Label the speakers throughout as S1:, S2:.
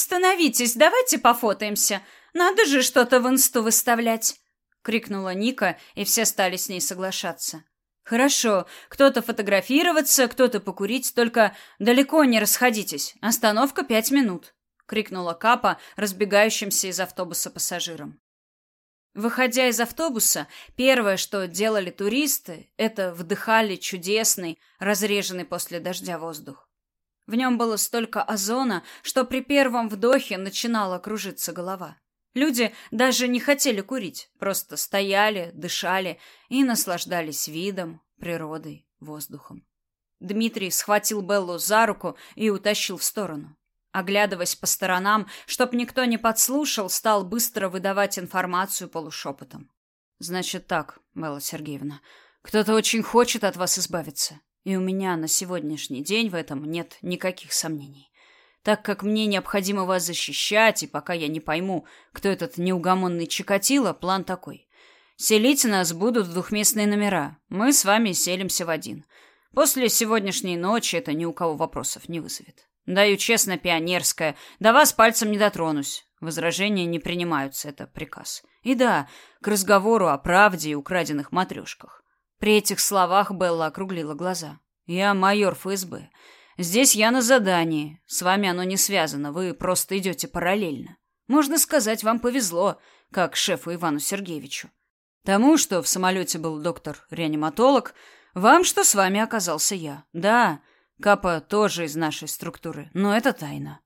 S1: «Остановитесь, давайте пофотаемся. Надо же что-то в инсту выставлять!» — крикнула Ника, и все стали с ней соглашаться. «Хорошо, кто-то фотографироваться, кто-то покурить, только далеко не расходитесь. Остановка пять минут», — крикнула Капа разбегающимся из автобуса пассажирам. Выходя из автобуса, первое, что делали туристы, это вдыхали чудесный, разреженный после дождя воздух. В нем было столько озона, что при первом вдохе начинала кружиться голова. Люди даже не хотели курить, просто стояли, дышали и наслаждались видом, природой, воздухом. Дмитрий схватил Беллу за руку и утащил в сторону. Оглядываясь по сторонам, чтоб никто не подслушал, стал быстро выдавать информацию полушепотом. «Значит так, Белла Сергеевна, кто-то очень хочет от вас избавиться, и у меня на сегодняшний день в этом нет никаких сомнений. Так как мне необходимо вас защищать, и пока я не пойму, кто этот неугомонный Чикатило, план такой. Селить нас будут в двухместные номера. Мы с вами селимся в один. После сегодняшней ночи это ни у кого вопросов не вызовет. Даю честно пионерское. До вас пальцем не дотронусь. Возражения не принимаются, это приказ. И да, к разговору о правде и украденных матрешках. При этих словах Белла округлила глаза. Я майор ФСБ. Здесь я на задании. С вами оно не связано, вы просто идете параллельно. Можно сказать, вам повезло, как шефу Ивану Сергеевичу. Тому, что в самолете был доктор-реаниматолог, вам, что с вами оказался я. Да, Капа тоже из нашей структуры, но это тайна.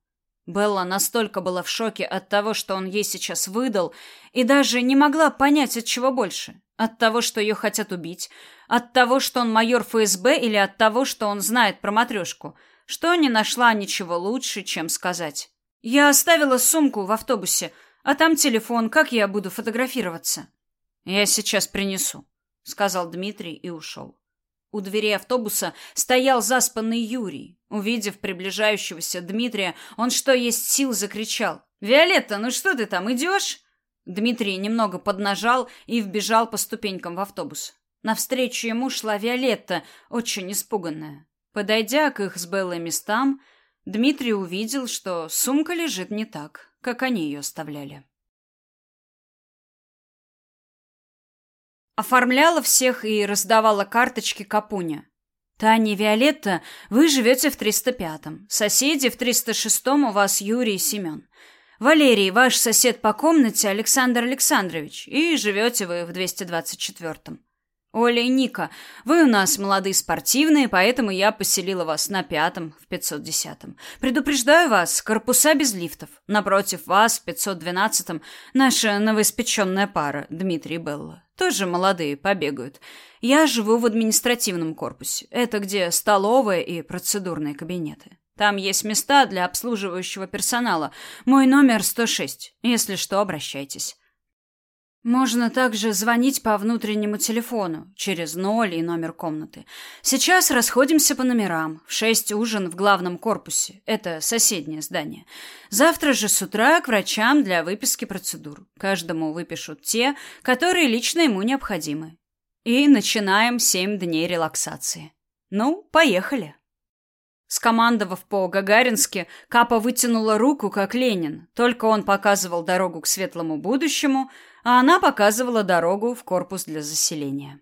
S1: Белла настолько была в шоке от того, что он ей сейчас выдал, и даже не могла понять, от чего больше. От того, что ее хотят убить, от того, что он майор ФСБ, или от того, что он знает про матрешку, что не нашла ничего лучше, чем сказать. «Я оставила сумку в автобусе, а там телефон, как я буду фотографироваться?» «Я сейчас принесу», — сказал Дмитрий и ушел. У двери автобуса стоял заспанный Юрий. Увидев приближающегося Дмитрия, он что есть сил закричал. «Виолетта, ну что ты там, идешь?» Дмитрий немного поднажал и вбежал по ступенькам в автобус. Навстречу ему шла Виолетта, очень испуганная. Подойдя к их с Беллой местам, Дмитрий увидел, что сумка лежит не так, как они ее оставляли. Оформляла всех и раздавала карточки Капуня. Таня и Виолетта, вы живете в 305-м. Соседи в 306-м у вас Юрий и Семен. Валерий, ваш сосед по комнате Александр Александрович, и живете вы в 224-м. Оля и Ника, вы у нас молодые спортивные, поэтому я поселила вас на пятом, в 510-м. Предупреждаю вас, корпуса без лифтов. Напротив вас, в 512-м, наша новоиспеченная пара, Дмитрий и Белла. Тоже молодые, побегают. Я живу в административном корпусе. Это где столовая и процедурные кабинеты. Там есть места для обслуживающего персонала. Мой номер 106. Если что, обращайтесь. Можно также звонить по внутреннему телефону, через ноль и номер комнаты. Сейчас расходимся по номерам. В шесть ужин в главном корпусе. Это соседнее здание. Завтра же с утра к врачам для выписки процедур. Каждому выпишут те, которые лично ему необходимы. И начинаем семь дней релаксации. Ну, поехали. Скомандовав по-гагарински, Капа вытянула руку, как Ленин. Только он показывал дорогу к светлому будущему – а она показывала дорогу в корпус для заселения.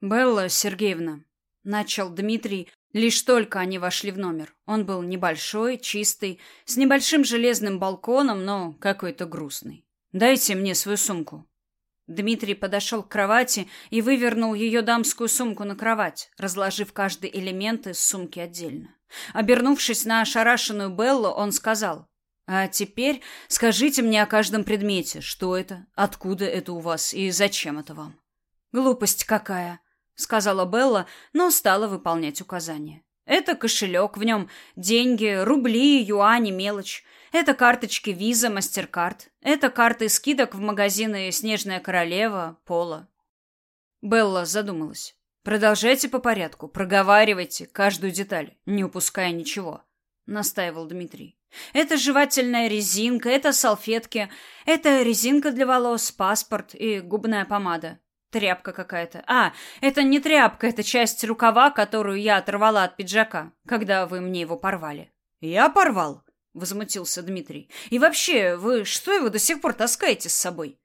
S1: «Белла Сергеевна», — начал Дмитрий, лишь только они вошли в номер. Он был небольшой, чистый, с небольшим железным балконом, но какой-то грустный. «Дайте мне свою сумку». Дмитрий подошел к кровати и вывернул ее дамскую сумку на кровать, разложив каждый элемент из сумки отдельно. Обернувшись на ошарашенную Беллу, он сказал, а теперь скажите мне о каждом предмете. Что это? Откуда это у вас? И зачем это вам? Глупость какая, сказала Белла, но стала выполнять указания. Это кошелек, в нем деньги, рубли, юани, мелочь. Это карточки Visa, MasterCard. Это карты скидок в магазины «Снежная королева», «Пола». Белла задумалась. «Продолжайте по порядку, проговаривайте каждую деталь, не упуская ничего», — настаивал Дмитрий. Это жевательная резинка, это салфетки, это резинка для волос, паспорт и губная помада. Тряпка какая-то. А, это не тряпка, это часть рукава, которую я оторвала от пиджака, когда вы мне его порвали.
S2: Я порвал?
S1: Возмутился Дмитрий. И вообще, вы что его до сих пор таскаете с собой?